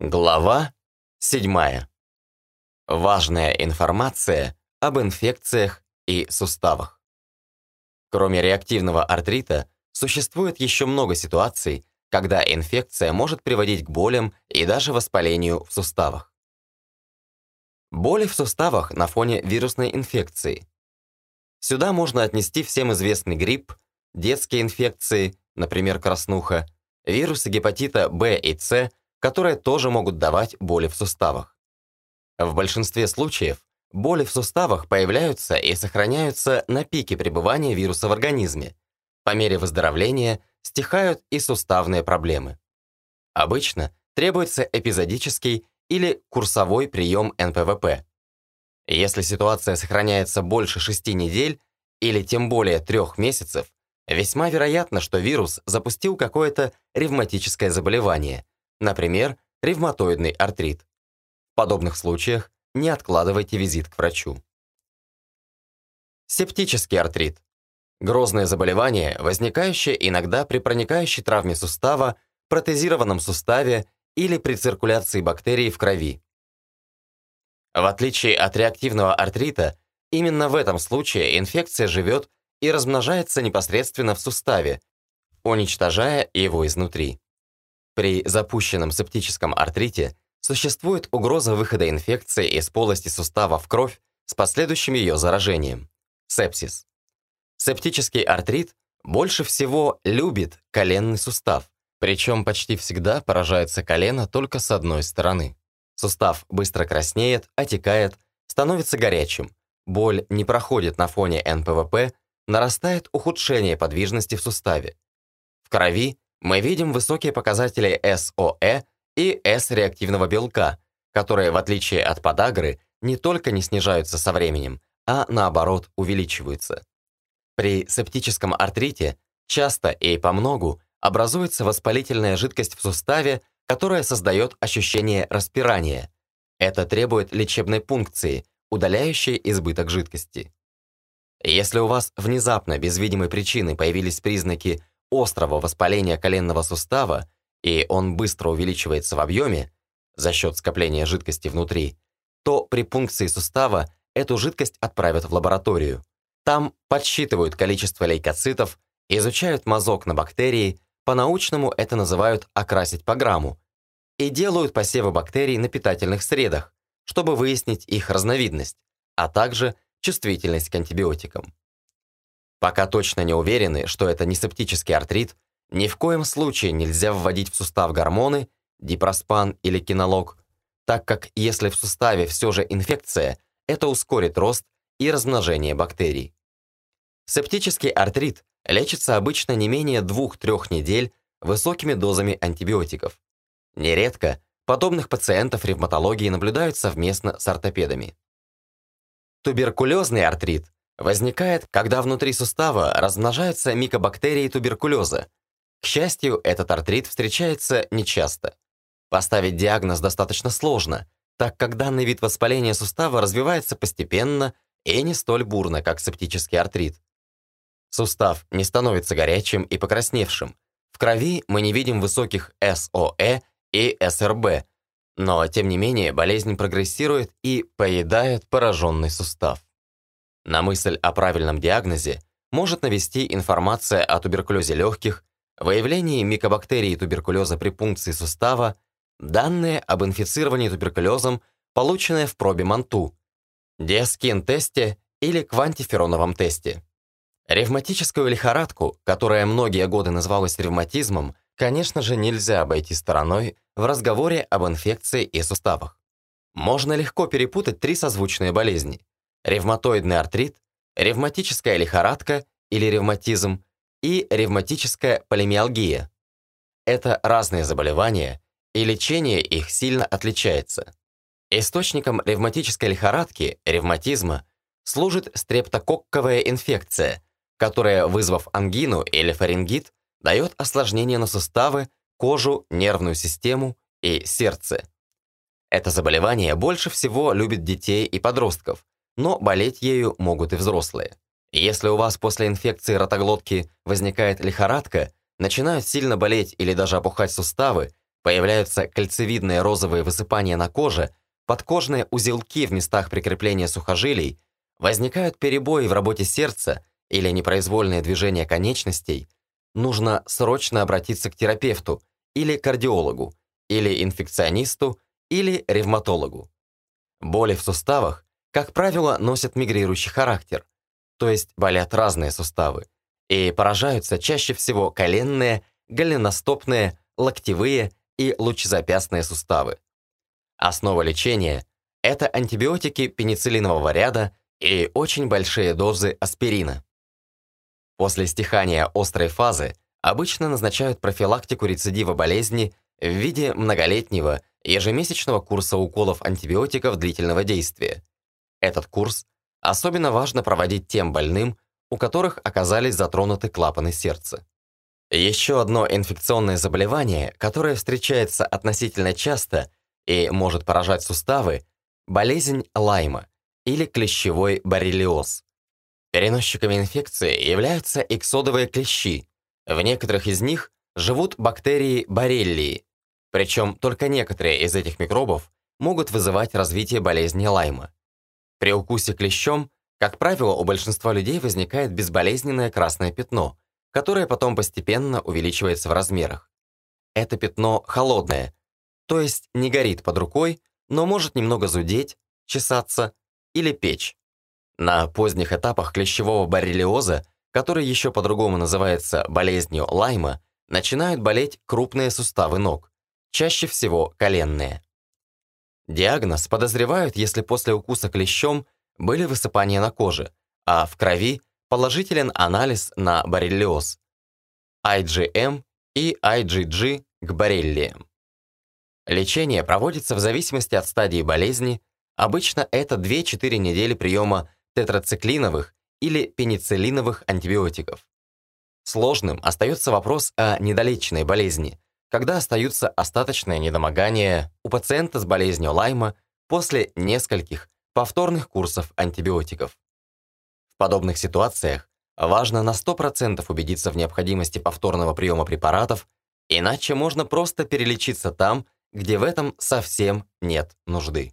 Глава 7. Важная информация об инфекциях и суставах. Кроме реактивного артрита, существует еще много ситуаций, когда инфекция может приводить к болям и даже воспалению в суставах. Боли в суставах на фоне вирусной инфекции. Сюда можно отнести всем известный грипп, детские инфекции, например, краснуха, вирусы гепатита В и С, которые тоже могут давать боли в суставах. В большинстве случаев боли в суставах появляются и сохраняются на пике пребывания вируса в организме. По мере выздоровления стихают и суставные проблемы. Обычно требуется эпизодический или курсовой прием НПВП. Если ситуация сохраняется больше 6 недель или тем более 3 месяцев, весьма вероятно, что вирус запустил какое-то ревматическое заболевание, например, ревматоидный артрит. В подобных случаях не откладывайте визит к врачу. Септический артрит. Грозное заболевание, возникающее иногда при проникающей травме сустава, протезированном суставе или при циркуляции бактерий в крови. В отличие от реактивного артрита, именно в этом случае инфекция живет и размножается непосредственно в суставе, уничтожая его изнутри. При запущенном септическом артрите существует угроза выхода инфекции из полости сустава в кровь с последующим ее заражением – сепсис. Септический артрит больше всего любит коленный сустав, причем почти всегда поражается колено только с одной стороны. Сустав быстро краснеет, отекает, становится горячим. Боль не проходит на фоне НПВП, нарастает ухудшение подвижности в суставе. В крови мы видим высокие показатели СОЭ и С-реактивного белка, которые, в отличие от подагры, не только не снижаются со временем, а наоборот увеличиваются. При септическом артрите часто и по многу образуется воспалительная жидкость в суставе, которая создает ощущение распирания. Это требует лечебной пункции, удаляющей избыток жидкости. Если у вас внезапно, без видимой причины, появились признаки острого воспаления коленного сустава, и он быстро увеличивается в объеме за счет скопления жидкости внутри, то при пункции сустава эту жидкость отправят в лабораторию. Там подсчитывают количество лейкоцитов, изучают мазок на бактерии, по-научному это называют «окрасить по грамму», и делают посевы бактерий на питательных средах, чтобы выяснить их разновидность, а также чувствительность к антибиотикам. Пока точно не уверены, что это не септический артрит, ни в коем случае нельзя вводить в сустав гормоны, дипроспан или кинолог, так как если в суставе все же инфекция, это ускорит рост и размножение бактерий. Септический артрит лечится обычно не менее 2-3 недель высокими дозами антибиотиков. Нередко подобных пациентов ревматологии наблюдают совместно с ортопедами. Туберкулезный артрит возникает, когда внутри сустава размножаются микобактерии туберкулеза. К счастью, этот артрит встречается нечасто. Поставить диагноз достаточно сложно, так как данный вид воспаления сустава развивается постепенно и не столь бурно, как септический артрит. Сустав не становится горячим и покрасневшим. В крови мы не видим высоких СОЭ и СРБ, но, тем не менее, болезнь прогрессирует и поедает пораженный сустав. На мысль о правильном диагнозе может навести информация о туберкулезе легких, выявлении микобактерий туберкулеза при пункции сустава, данные об инфицировании туберкулезом, полученные в пробе МАНТУ, диаскин-тесте или квантифероновом тесте. Ревматическую лихорадку, которая многие годы называлась ревматизмом, конечно же, нельзя обойти стороной в разговоре об инфекции и суставах. Можно легко перепутать три созвучные болезни – ревматоидный артрит, ревматическая лихорадка или ревматизм и ревматическая полимиалгия. Это разные заболевания, и лечение их сильно отличается. Источником ревматической лихорадки, ревматизма, служит стрептококковая инфекция, которая, вызвав ангину или фарингит, дает осложнения на суставы, кожу, нервную систему и сердце. Это заболевание больше всего любит детей и подростков, но болеть ею могут и взрослые. Если у вас после инфекции ротоглотки возникает лихорадка, начинают сильно болеть или даже опухать суставы, Появляются кольцевидные розовые высыпания на коже, подкожные узелки в местах прикрепления сухожилий, возникают перебои в работе сердца или непроизвольные движения конечностей, нужно срочно обратиться к терапевту или кардиологу, или инфекционисту, или ревматологу. Боли в суставах, как правило, носят мигрирующий характер, то есть болят разные суставы, и поражаются чаще всего коленные, голеностопные, локтевые и лучезапястные суставы. Основа лечения – это антибиотики пенициллинового ряда и очень большие дозы аспирина. После стихания острой фазы обычно назначают профилактику рецидива болезни в виде многолетнего ежемесячного курса уколов антибиотиков длительного действия. Этот курс особенно важно проводить тем больным, у которых оказались затронуты клапаны сердца. Еще одно инфекционное заболевание, которое встречается относительно часто и может поражать суставы – болезнь Лайма или клещевой боррелиоз. Переносчиками инфекции являются иксодовые клещи. В некоторых из них живут бактерии боррелии, причем только некоторые из этих микробов могут вызывать развитие болезни Лайма. При укусе клещом, как правило, у большинства людей возникает безболезненное красное пятно, которое потом постепенно увеличивается в размерах. Это пятно холодное, то есть не горит под рукой, но может немного зудеть, чесаться или печь. На поздних этапах клещевого боррелиоза, который еще по-другому называется болезнью Лайма, начинают болеть крупные суставы ног чаще всего коленные. Диагноз подозревают, если после укуса клещом были высыпания на коже, а в крови положителен анализ на боррелиоз, IgM и IgG к боррелиям. Лечение проводится в зависимости от стадии болезни, обычно это 2-4 недели приема тетрациклиновых или пенициллиновых антибиотиков. Сложным остается вопрос о недолеченной болезни, когда остаются остаточные недомогания у пациента с болезнью Лайма после нескольких повторных курсов антибиотиков. В подобных ситуациях важно на 100% убедиться в необходимости повторного приема препаратов, иначе можно просто перелечиться там, где в этом совсем нет нужды.